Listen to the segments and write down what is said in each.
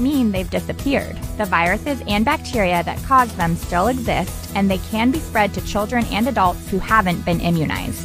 mean they've disappeared. The viruses and bacteria that cause them still exist, and they can be spread to children and adults who haven't been immunized.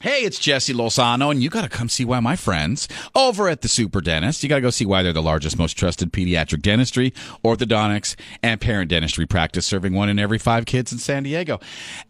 Hey, it's Jesse Lozano, and you got to come see why my friends over at the Super Dentist, you got to go see why they're the largest, most trusted pediatric dentistry, orthodontics, and parent dentistry practice, serving one in every five kids in San Diego.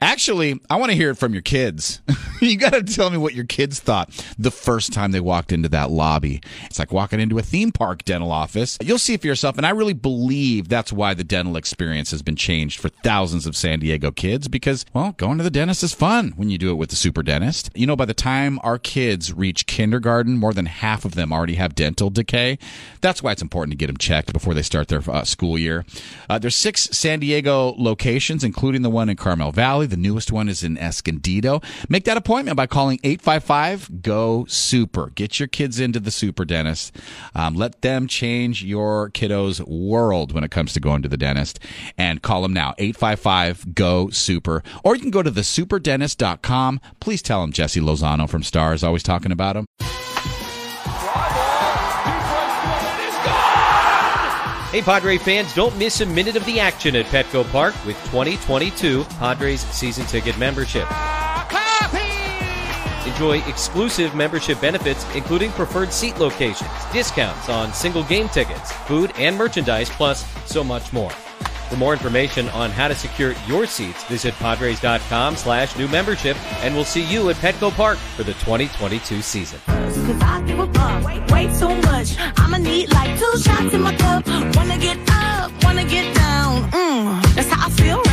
Actually, I want to hear it from your kids. you got to tell me what your kids thought the first time they walked into that lobby. It's like walking into a theme park dental office. You'll see for yourself, and I really believe that's why the dental experience has been changed for thousands of San Diego kids because, well, going to the dentist is fun when you do it with the Super Dentist. You know, by the time our kids reach kindergarten, more than half of them already have dental decay. That's why it's important to get them checked before they start their uh, school year. Uh, there's six San Diego locations, including the one in Carmel Valley. The newest one is in Escondido. Make that appointment by calling 855 GO SUPER. Get your kids into the super dentist. Um, let them change your kiddo's world when it comes to going to the dentist. And call them now, 855 GO SUPER. Or you can go to thesuperdentist.com. Please tell them Jesse Lozano from Stars always talking about him. Hey, Padre fans, don't miss a minute of the action at Petco Park with 2022 Padres season ticket membership. Enjoy exclusive membership benefits, including preferred seat locations, discounts on single game tickets, food and merchandise, plus so much more. For more information on how to secure your seats, visit Padres.com slash new membership, and we'll see you at Petco Park for the 2022 season. Cause I give a fuck way, way too much. I'ma need like two shots in my cup. Wanna get up, wanna get down. Mm, that's how I feel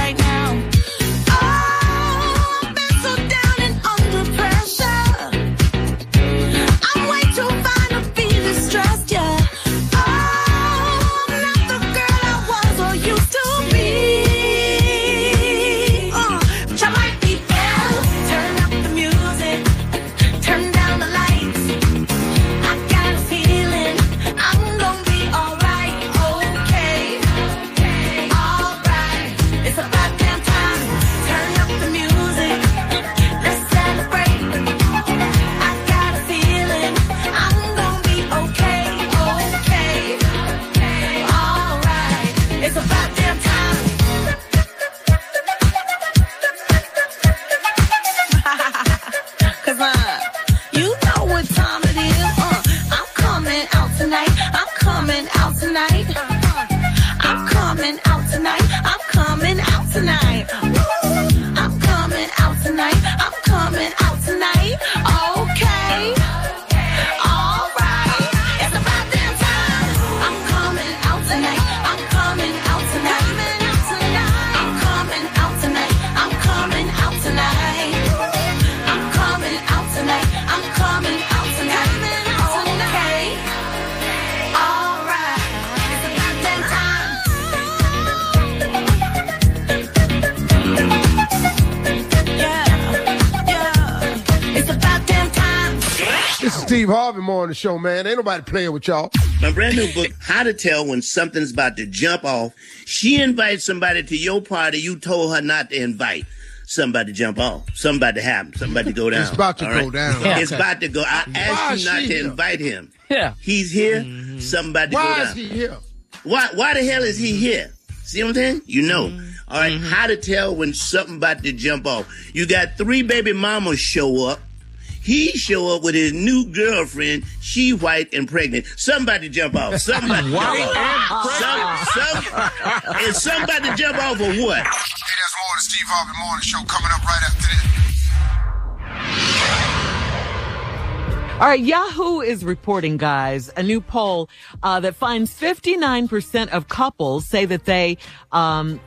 Steve Harvey more on the show, man. Ain't nobody playing with y'all. My brand new book, How to Tell When Something's About to Jump Off. She invites somebody to your party you told her not to invite. Somebody to jump off. Somebody to happen. Somebody to go down. It's about to All go down. Yeah. It's about to go. I asked you not to here? invite him. Yeah. He's here. Mm-hmm. Somebody to go down. Why is he here? Why why the hell is he mm-hmm. here? See what I'm saying? You know. Mm-hmm. All right, how to tell when something about to jump off. You got three baby mamas show up. He show up with his new girlfriend. She white and pregnant. Somebody jump off. Somebody White jump off. Some, some, and somebody jump off of what? Hey, there's more of the Steve Harvey Morning Show coming up right after this. All right, Yahoo is reporting, guys, a new poll uh, that finds 59% of couples say that they um,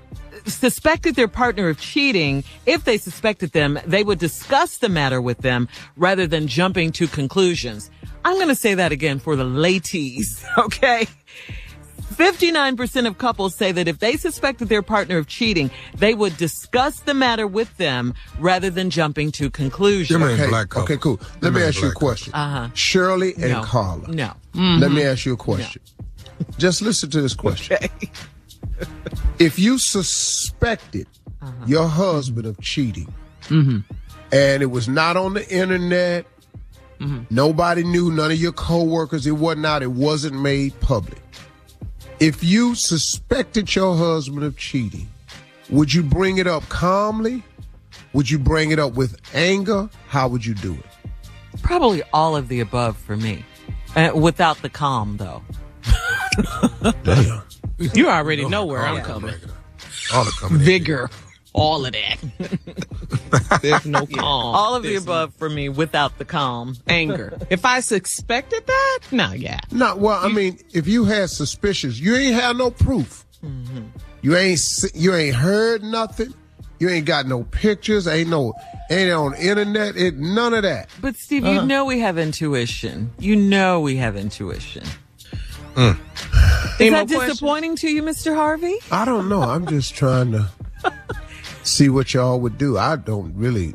suspected their partner of cheating. If they suspected them, they would discuss the matter with them rather than jumping to conclusions. I'm going to say that again for the ladies, okay? 59% of couples say that if they suspected their partner of cheating, they would discuss the matter with them rather than jumping to conclusions. Okay, okay, cool. Let me ask you a question. Uh-huh. Shirley and No. Carla. No. Let me ask you a question. Just listen to this question. if you suspected Uh-huh. your husband of cheating Mm-hmm. and it was not on the internet, Mm-hmm. nobody knew, none of your coworkers, it wasn't out, it wasn't made public. If you suspected your husband of cheating, would you bring it up calmly? Would you bring it up with anger? How would you do it? Probably all of the above for me. Uh, without the calm, though. Damn. You already know where I'm coming. All the coming. Vigor. All of that. There's no calm. All of the There's above for me without the calm. Anger. If I suspected that, no, yeah. No, well, I mean, if you had suspicions, you ain't had no proof. Mm-hmm. You ain't you ain't heard nothing. You ain't got no pictures. Ain't no ain't on internet. It none of that. But Steve, you uh-huh. know we have intuition. You know we have intuition. Is Any that more questions? disappointing to you, Mr. Harvey? I don't know. I'm just trying to see what y'all would do. I don't really.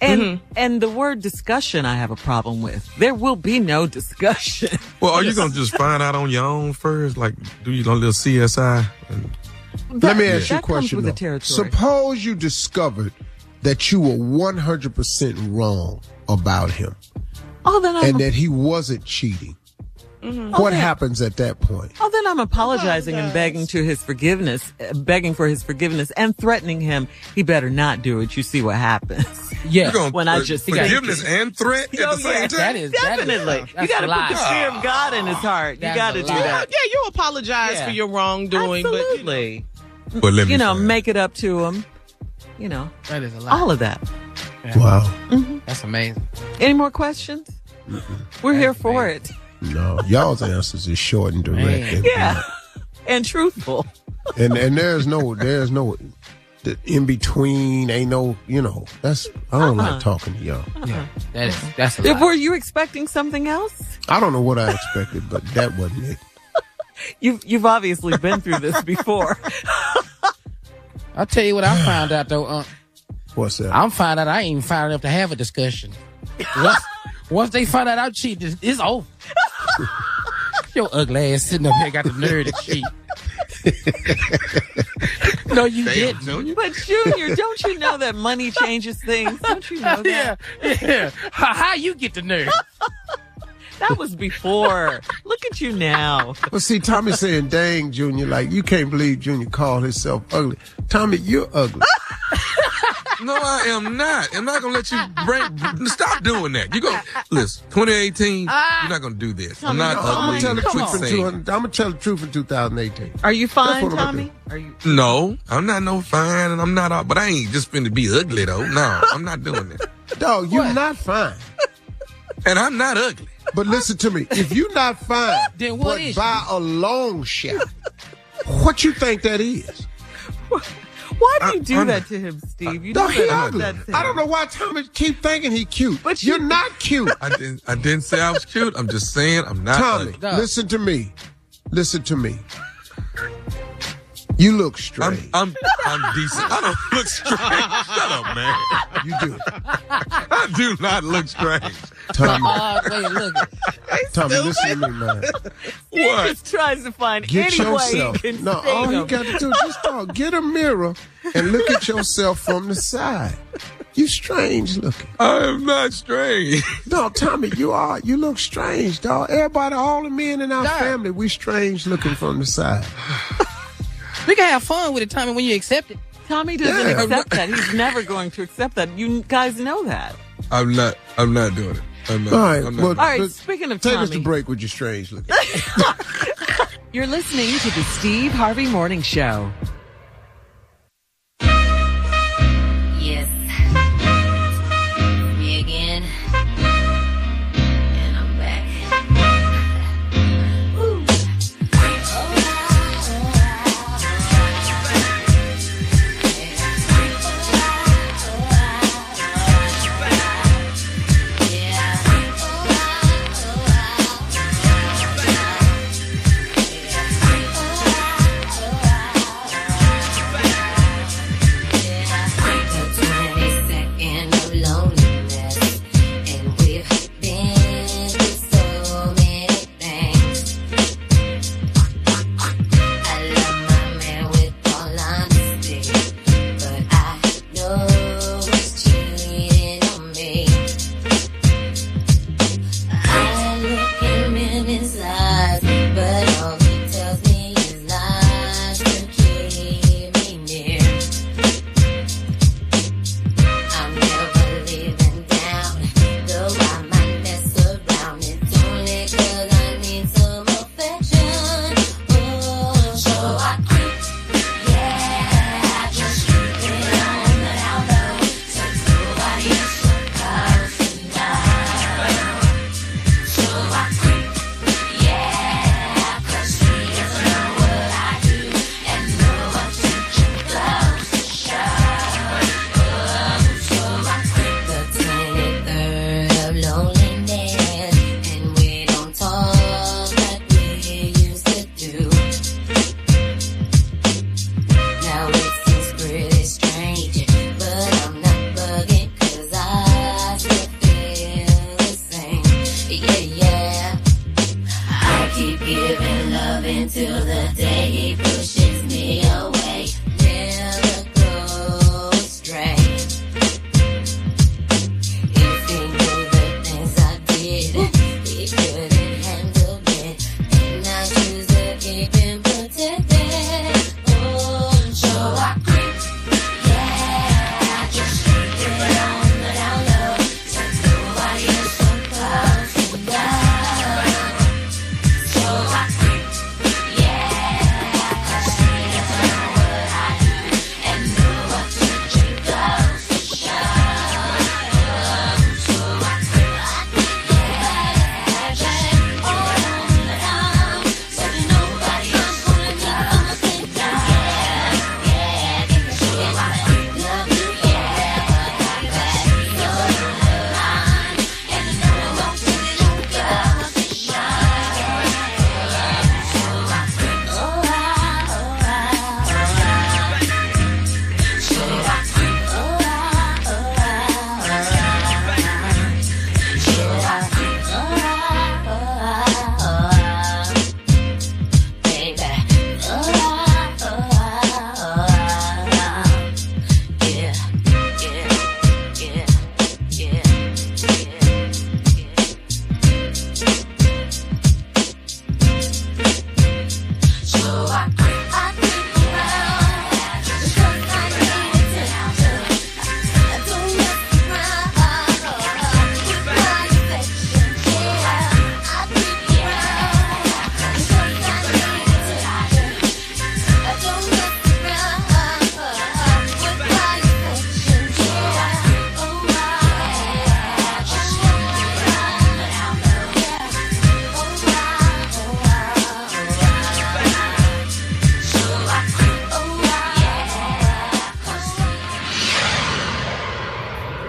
And Mm-hmm. and the word discussion I have a problem with. There will be no discussion. Well, are you gonna just find out on your own first? Like, do you a little CSI? And Let me ask you a that comes question. with the though. Suppose you discovered that you were 100 percent wrong about him, Oh, then I'm and that he wasn't cheating. What happens at that point? Oh, then I'm apologizing and begging to his forgiveness, uh, begging for his forgiveness, and threatening him he better not do it. You see what happens. Yeah. you When I just forgiveness and threat at Oh, the same yeah. time. That is that is- Definitely. that's you got to put the fear of God in his heart. You got to do lie. Yeah, that. yeah, you apologize Yeah. for your wrongdoing, but you know, Absolutely. But let me You know, make it up to him. You know, that is a lie. all of that. Wow. That's amazing. Any more questions? We're here for it. No, y'all's answers is short and direct. And, Yeah. And truthful. and and there's no there's no the in between. Ain't no you know. That's I don't Uh-uh. like talking to y'all. Yeah, that is that's a If- lie. Were you expecting something else? I don't know what I expected, but that wasn't it. You've you've obviously been through this before. I'll tell you what I found out though. Uh, What's that? I'm find out I ain't even found enough to have a discussion. Once, once they find out I'm cheating, it's, it's over. Your ugly ass sitting up here got the nerve to cheat. no, you didn't. Junior. But Junior, don't you know that money changes things? Don't you know that? yeah. How, how you get the nerve? That was before. Look at you now. Well, see, Tommy saying, "Dang, Junior, like you can't believe Junior called himself ugly." Tommy, you're ugly. No, I am not. I'm not gonna let you break. Stop doing that. You go listen. 2018. you're ah. not gonna do this. I'm not I'm gonna ugly. tell the truth in saying- 200, I'm gonna tell the truth in 2018. Are you fine, what I'm gonna Tommy? Are you? No, I'm not no fine, and I'm not. all- But I ain't just finna be ugly though. No, I'm not doing that. Dog, you're not fine. And I'm not ugly. But listen to me. If you're not fine, Then what but is by a long shot, what you think that is? Why do you do I'm- that to him, Steve? You know Dog, he that ugly. that to I don't know why Tommy keep thinking he cute. But you're you- not cute. I didn't. I didn't say I was cute. I'm just saying I'm not Tommy, ugly. listen to me. Listen to me. You look I'm, strange. I'm I'm decent. I don't look strange. Shut up, man. you do. I do not look strange. Tommy, oh, hard way of looking. Tommy, listen to me, man. He just tries to find Get any way he can No, sting all you him. got to do is just talk. Get a mirror and look at yourself from the side. You strange looking. I am not strange. No, Tommy, you are. You look strange, dog. Everybody, all the men in our Dog. family, we strange looking from the side. We can have fun with it, Tommy, when you accept it. Tommy doesn't Yeah. accept that. He's never going to accept that. You guys know that. I'm not. I'm not doing it. I'm not. All right, I'm not. well, All right, but speaking of take us to break with your strange looking. You're listening to the Steve Harvey Morning Show.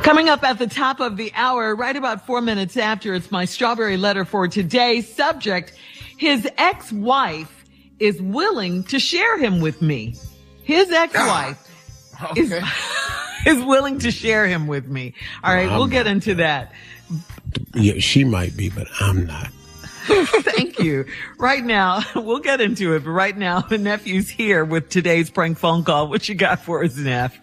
Coming up at the top of the hour, right about four minutes after, it's my strawberry letter for today. Subject, his ex-wife is willing to share him with me. His ex-wife ah, is, is willing to share him with me. All right, we'll get into that. Yeah, she might be, but I'm not. Thank you. Right now, we'll get into it, but right now, the nephew's here with today's prank phone call. What you got for us, Neff?